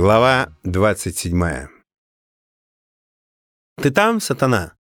Глава 27. «Ты там, сатана?»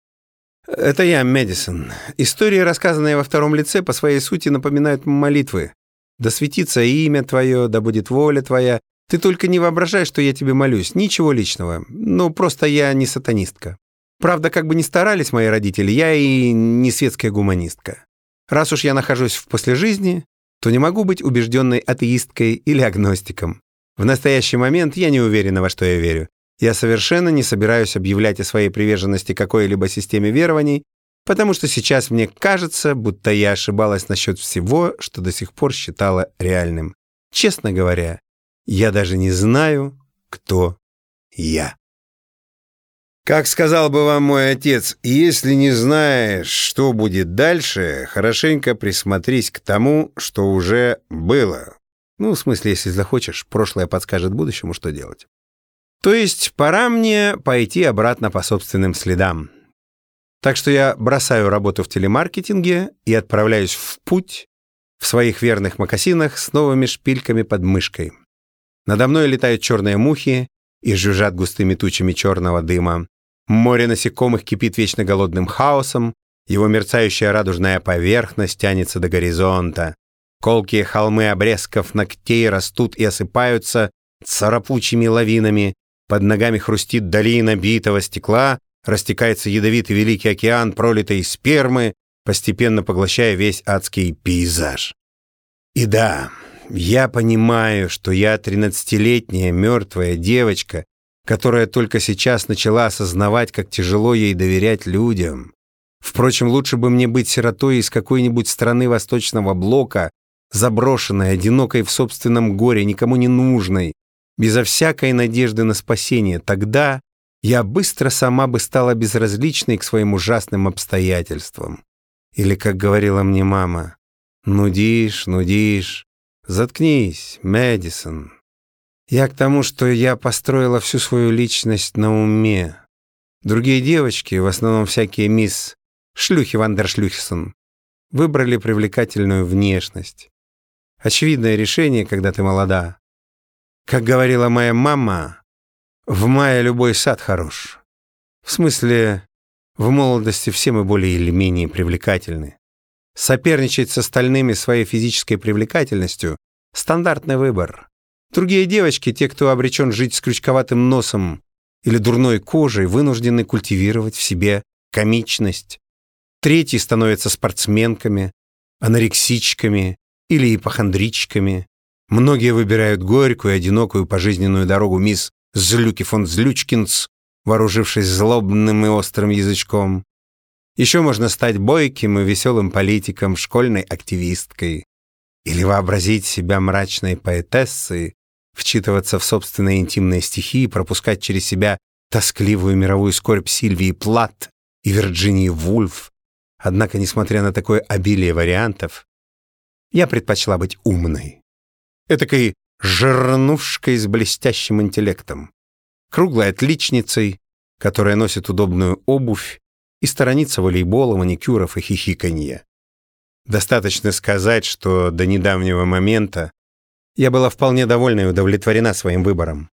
«Это я, Медисон. Истории, рассказанные во втором лице, по своей сути напоминают молитвы. Да светится имя твое, да будет воля твоя. Ты только не воображай, что я тебе молюсь. Ничего личного. Ну, просто я не сатанистка. Правда, как бы ни старались мои родители, я и не светская гуманистка. Раз уж я нахожусь в послежизни, то не могу быть убежденной атеисткой или агностиком. В настоящий момент я не уверена, во что я верю. Я совершенно не собираюсь объявлять о своей приверженности какой-либо системе верований, потому что сейчас мне кажется, будто я ошибалась насчет всего, что до сих пор считала реальным. Честно говоря, я даже не знаю, кто я. Как сказал бы вам мой отец, если не знаешь, что будет дальше, хорошенько присмотрись к тому, что уже было. Ну, в смысле, если захочешь, прошлое подскажет будущему, что делать. То есть пора мне пойти обратно по собственным следам. Так что я бросаю работу в телемаркетинге и отправляюсь в путь в своих верных мокасинах с новыми шпильками под мышкой. Надо мной летают черные мухи и жужжат густыми тучами черного дыма. Море насекомых кипит вечно голодным хаосом, его мерцающая радужная поверхность тянется до горизонта. Колкие холмы обрезков ногтей растут и осыпаются царапучими лавинами, под ногами хрустит долина битого стекла, растекается ядовитый великий океан пролитой спермы, постепенно поглощая весь адский пейзаж. И да, я понимаю, что я тринадцатилетняя мертвая девочка, которая только сейчас начала осознавать, как тяжело ей доверять людям. Впрочем, лучше бы мне быть сиротой из какой-нибудь страны Восточного Блока, заброшенной, одинокой в собственном горе, никому не нужной, безо всякой надежды на спасение. Тогда я быстро сама бы стала безразличной к своим ужасным обстоятельствам. Или, как говорила мне мама, «Нудишь, нудишь, заткнись, Мэдисон». Я к тому, что я построила всю свою личность на уме. Другие девочки, в основном всякие мисс Шлюхи Вандершлюхсон, выбрали привлекательную внешность. Очевидное решение, когда ты молода. Как говорила моя мама, в мае любой сад хорош. В смысле, в молодости все мы более или менее привлекательны. Соперничать с остальными своей физической привлекательностью – стандартный выбор. Другие девочки, те, кто обречен жить с крючковатым носом или дурной кожей, вынуждены культивировать в себе комичность. Третьи становятся спортсменками, анорексичками или ипохондричками. Многие выбирают горькую, одинокую пожизненную дорогу мисс Злюки фон Злючкинс, вооружившись злобным и острым язычком. Еще можно стать бойким и веселым политиком, школьной активисткой. Или вообразить себя мрачной поэтессой, вчитываться в собственные интимные стихи и пропускать через себя тоскливую мировую скорбь Сильвии Плат и Вирджинии Вульф. Однако, несмотря на такое обилие вариантов, я предпочла быть умной. Этакой жирнушкой с блестящим интеллектом, круглой отличницей, которая носит удобную обувь и сторонится волейбола, маникюров и хихиканья. Достаточно сказать, что до недавнего момента я была вполне довольна и удовлетворена своим выбором.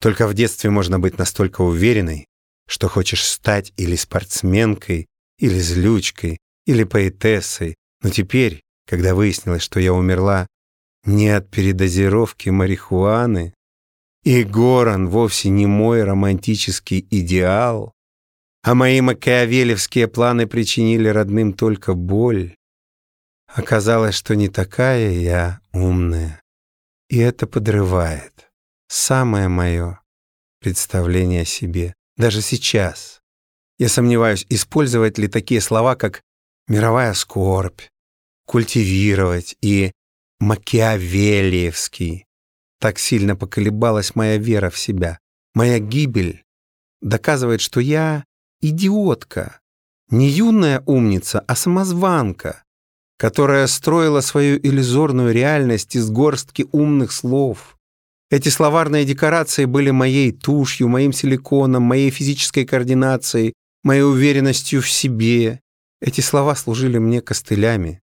Только в детстве можно быть настолько уверенной, что хочешь стать или спортсменкой, или злючкой, или поэтессой. Но теперь, когда выяснилось, что я умерла не от передозировки марихуаны, и Горан вовсе не мой романтический идеал, а мои макиавелевские планы причинили родным только боль, оказалось, что не такая я умная. И это подрывает самое мое представление о себе. Даже сейчас. Я сомневаюсь, использовать ли такие слова, как «мировая скорбь», «культивировать» и «макиавелиевский». Так сильно поколебалась моя вера в себя. Моя гибель доказывает, что я идиотка. Не юная умница, а самозванка, которая строила свою иллюзорную реальность из горстки умных слов. Эти словарные декорации были моей тушью, моим силиконом, моей физической координацией, моей уверенностью в себе. Эти слова служили мне костылями.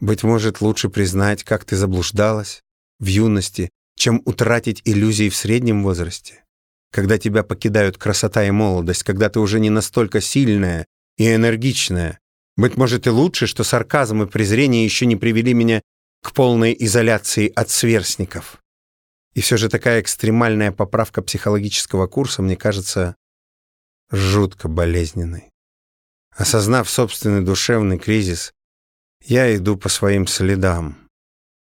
Быть может, лучше признать, как ты заблуждалась в юности, чем утратить иллюзии в среднем возрасте. Когда тебя покидают красота и молодость, когда ты уже не настолько сильная и энергичная. Быть может и лучше, что сарказм и презрение еще не привели меня к полной изоляции от сверстников. И все же такая экстремальная поправка психологического курса мне кажется жутко болезненной. Осознав собственный душевный кризис, я иду по своим следам.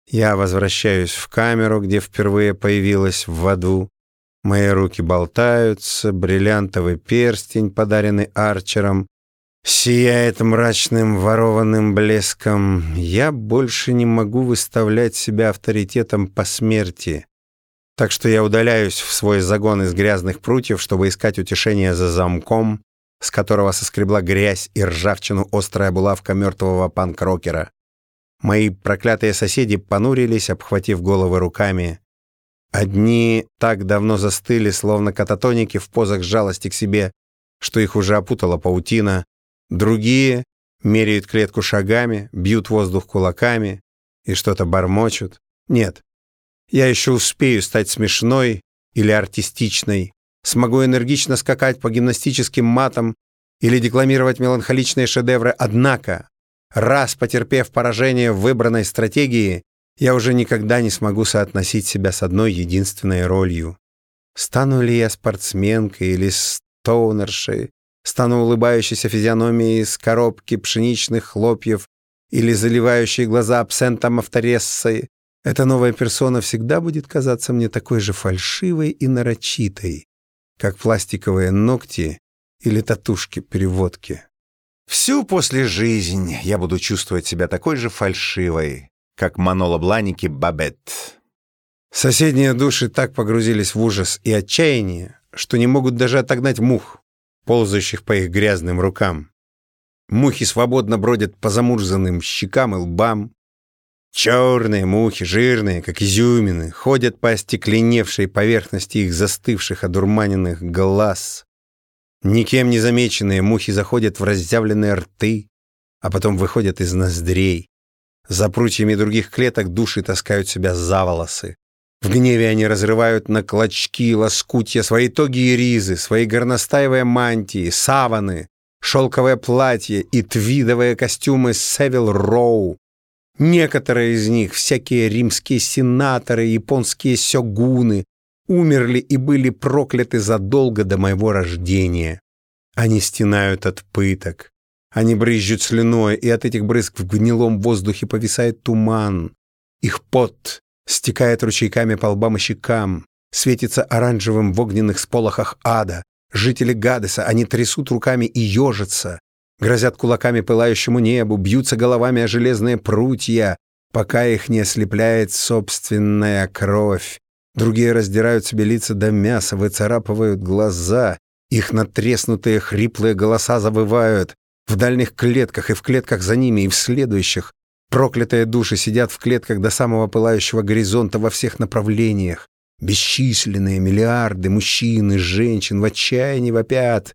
Я возвращаюсь в камеру, где впервые появилась в аду. Мои руки болтаются, бриллиантовый перстень, подаренный Арчером, сияет мрачным ворованным блеском. Я больше не могу выставлять себя авторитетом по смерти. Так что я удаляюсь в свой загон из грязных прутьев, чтобы искать утешение за замком, с которого соскребла грязь и ржавчину острая булавка мертвого панк-рокера. Мои проклятые соседи понурились, обхватив головы руками. Одни так давно застыли, словно кататоники в позах жалости к себе, что их уже опутала паутина. Другие меряют клетку шагами, бьют воздух кулаками и что-то бормочут. Нет, я еще успею стать смешной или артистичной, смогу энергично скакать по гимнастическим матам или декламировать меланхоличные шедевры, однако, раз потерпев поражение в выбранной стратегии, я уже никогда не смогу соотносить себя с одной единственной ролью. Стану ли я спортсменкой или стоунершей, стану улыбающейся физиономией из коробки пшеничных хлопьев или заливающей глаза абсентом авторессой, эта новая персона всегда будет казаться мне такой же фальшивой и нарочитой, как пластиковые ногти или татушки-переводки. Всю после жизнь я буду чувствовать себя такой же фальшивой, как Манола Бланики Бабет. Соседние души так погрузились в ужас и отчаяние, что не могут даже отогнать мух, ползающих по их грязным рукам. Мухи свободно бродят по замурзанным щекам и лбам, Черные мухи, жирные, как изюмины, ходят по остекленевшей поверхности их застывших, одурманенных глаз. Никем не замеченные мухи заходят в разъявленные рты, а потом выходят из ноздрей. За прутьями других клеток души таскают себя за волосы. В гневе они разрывают на клочки, лоскутья свои тоги и ризы, свои горностаевые мантии, саваны, шелковое платье и твидовые костюмы Севил Роу, Некоторые из них, всякие римские сенаторы, японские сёгуны, умерли и были прокляты задолго до моего рождения. Они стенают от пыток. Они брызжут слюной, и от этих брызг в гнилом воздухе повисает туман. Их пот стекает ручейками по лбам и щекам, светится оранжевым в огненных сполохах ада. Жители Гадеса, они трясут руками и ежатся грозят кулаками пылающему небу, бьются головами о железные прутья, пока их не ослепляет собственная кровь. Другие раздирают себе лица до мяса, выцарапывают глаза, их натреснутые хриплые голоса завывают. В дальних клетках и в клетках за ними, и в следующих. Проклятые души сидят в клетках до самого пылающего горизонта во всех направлениях. Бесчисленные миллиарды мужчин и женщин в отчаянии вопят.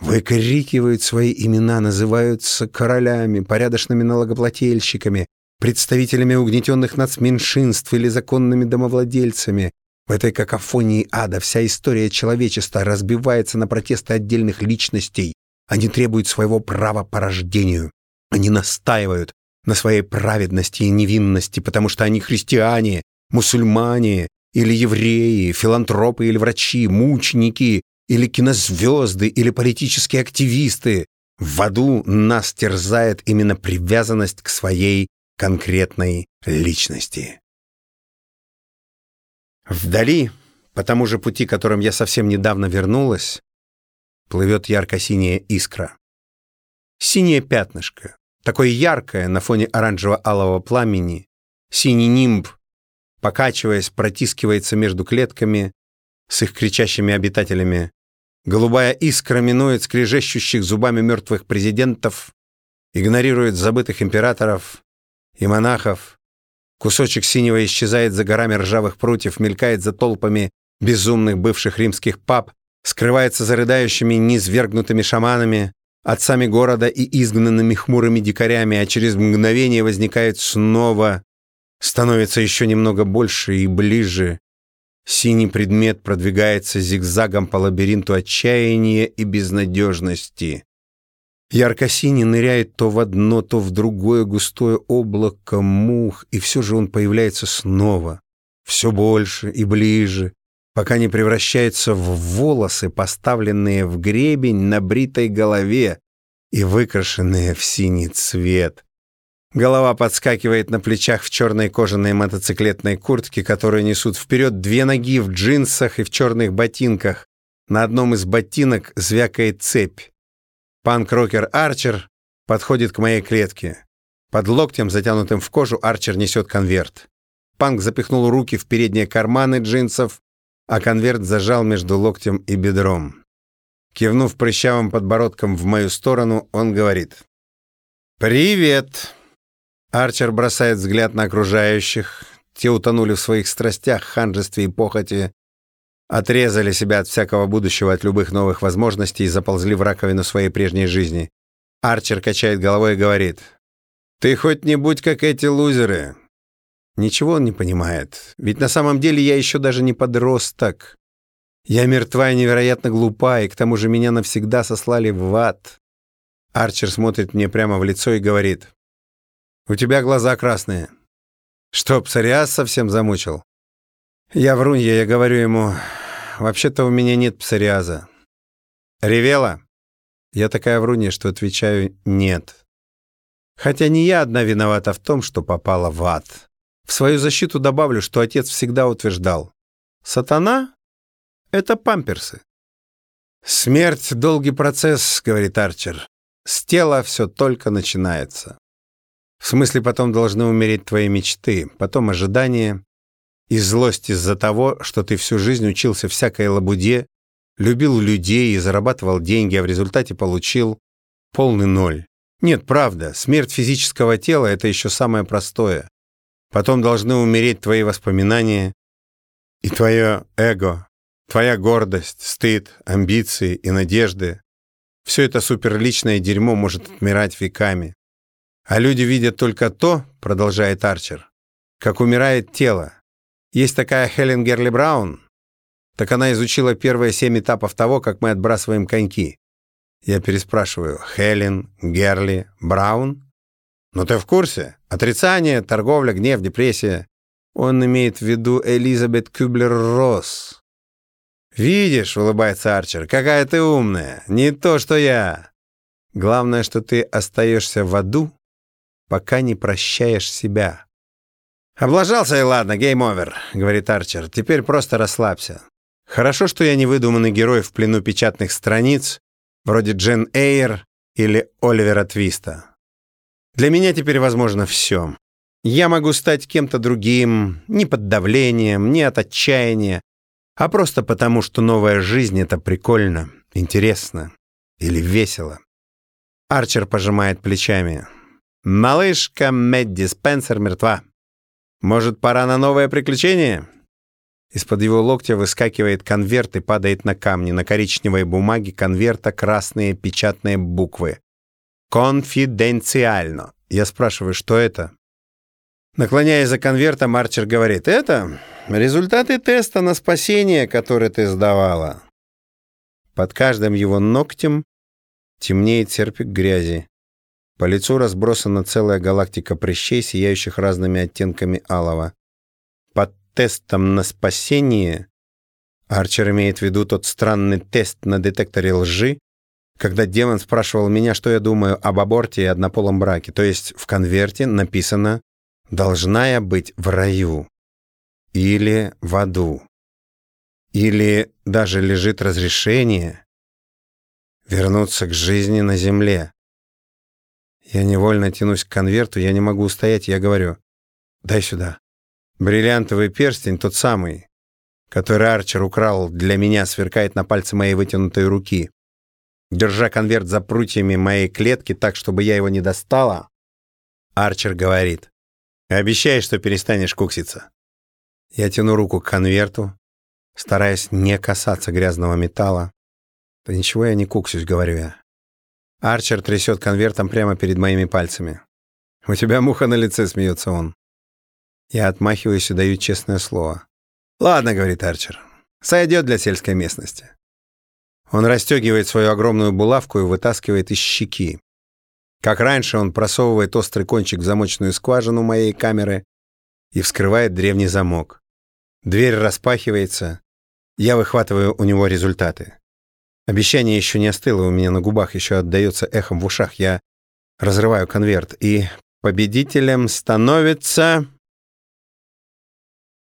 Выкрикивают свои имена, называются королями, порядочными налогоплательщиками, представителями угнетенных нацменьшинств или законными домовладельцами. В этой какофонии ада вся история человечества разбивается на протесты отдельных личностей. Они требуют своего права по рождению. Они настаивают на своей праведности и невинности, потому что они христиане, мусульмане или евреи, филантропы или врачи, мученики, или кинозвезды, или политические активисты. В аду нас терзает именно привязанность к своей конкретной личности. Вдали, по тому же пути, которым я совсем недавно вернулась, плывет ярко-синяя искра. Синее пятнышко, такое яркое на фоне оранжево-алого пламени, синий нимб, покачиваясь, протискивается между клетками с их кричащими обитателями Голубая искра минует скрежещущих зубами мертвых президентов, игнорирует забытых императоров и монахов. Кусочек синего исчезает за горами ржавых прутьев, мелькает за толпами безумных бывших римских пап, скрывается за рыдающими низвергнутыми шаманами, отцами города и изгнанными хмурыми дикарями, а через мгновение возникает снова, становится еще немного больше и ближе, Синий предмет продвигается зигзагом по лабиринту отчаяния и безнадежности. Ярко-синий ныряет то в одно, то в другое густое облако мух, и все же он появляется снова, все больше и ближе, пока не превращается в волосы, поставленные в гребень на бритой голове и выкрашенные в синий цвет. Голова подскакивает на плечах в черной кожаной мотоциклетной куртке, которую несут вперед две ноги в джинсах и в черных ботинках. На одном из ботинок звякает цепь. Панк-рокер Арчер подходит к моей клетке. Под локтем, затянутым в кожу, Арчер несет конверт. Панк запихнул руки в передние карманы джинсов, а конверт зажал между локтем и бедром. Кивнув прыщавым подбородком в мою сторону, он говорит. «Привет!» Арчер бросает взгляд на окружающих. Те утонули в своих страстях, ханжестве и похоти, отрезали себя от всякого будущего, от любых новых возможностей и заползли в раковину своей прежней жизни. Арчер качает головой и говорит, «Ты хоть не будь как эти лузеры». Ничего он не понимает, ведь на самом деле я еще даже не подросток. Я мертва и невероятно глупа, и к тому же меня навсегда сослали в ад. Арчер смотрит мне прямо в лицо и говорит, у тебя глаза красные. Что, псориаз совсем замучил? Я врунья, я говорю ему, вообще-то у меня нет псориаза. Ревела? Я такая врунья, что отвечаю «нет». Хотя не я одна виновата в том, что попала в ад. В свою защиту добавлю, что отец всегда утверждал. Сатана — это памперсы. «Смерть — долгий процесс», — говорит Арчер. «С тела все только начинается». В смысле, потом должны умереть твои мечты, потом ожидания и злость из-за того, что ты всю жизнь учился всякой лабуде, любил людей и зарабатывал деньги, а в результате получил полный ноль. Нет, правда, смерть физического тела — это еще самое простое. Потом должны умереть твои воспоминания и твое эго, твоя гордость, стыд, амбиции и надежды. Все это суперличное дерьмо может отмирать веками. А люди видят только то, продолжает Арчер, как умирает тело. Есть такая Хелен Герли Браун. Так она изучила первые семь этапов того, как мы отбрасываем коньки. Я переспрашиваю, Хелен Герли Браун? Ну ты в курсе? Отрицание, торговля, гнев, депрессия. Он имеет в виду Элизабет Кюблер-Росс. «Видишь», — улыбается Арчер, — «какая ты умная. Не то, что я. Главное, что ты остаешься в аду пока не прощаешь себя. «Облажался и ладно, game over», — говорит Арчер. «Теперь просто расслабься. Хорошо, что я не выдуманный герой в плену печатных страниц, вроде Джен Эйр или Оливера Твиста. Для меня теперь возможно все. Я могу стать кем-то другим, не под давлением, не от отчаяния, а просто потому, что новая жизнь — это прикольно, интересно или весело. Арчер пожимает плечами. Малышка Мэдди Спенсер мертва. Может, пора на новое приключение? Из-под его локтя выскакивает конверт и падает на камни. На коричневой бумаге конверта красные печатные буквы. «Конфиденциально». Я спрашиваю, что это? Наклоняясь за конвертом, Арчер говорит, «Это результаты теста на спасение, который ты сдавала». Под каждым его ногтем темнеет серпик грязи. По лицу разбросана целая галактика прыщей, сияющих разными оттенками алого. Под тестом на спасение Арчер имеет в виду тот странный тест на детекторе лжи, когда демон спрашивал меня, что я думаю об аборте и однополом браке. То есть в конверте написано «Должна я быть в раю» или «в аду». Или даже лежит разрешение вернуться к жизни на земле. Я невольно тянусь к конверту, я не могу устоять, я говорю, дай сюда. Бриллиантовый перстень, тот самый, который Арчер украл для меня, сверкает на пальце моей вытянутой руки. Держа конверт за прутьями моей клетки так, чтобы я его не достала, Арчер говорит, обещай, что перестанешь кукситься. Я тяну руку к конверту, стараясь не касаться грязного металла. Да ничего я не куксюсь, говорю я. Арчер трясет конвертом прямо перед моими пальцами. «У тебя муха на лице», — смеется он. Я отмахиваюсь и даю честное слово. «Ладно», — говорит Арчер, — «сойдет для сельской местности». Он расстегивает свою огромную булавку и вытаскивает из щеки. Как раньше, он просовывает острый кончик в замочную скважину моей камеры и вскрывает древний замок. Дверь распахивается. Я выхватываю у него результаты. Обещание еще не остыло, у меня на губах еще отдается эхом в ушах. Я разрываю конверт, и победителем становится...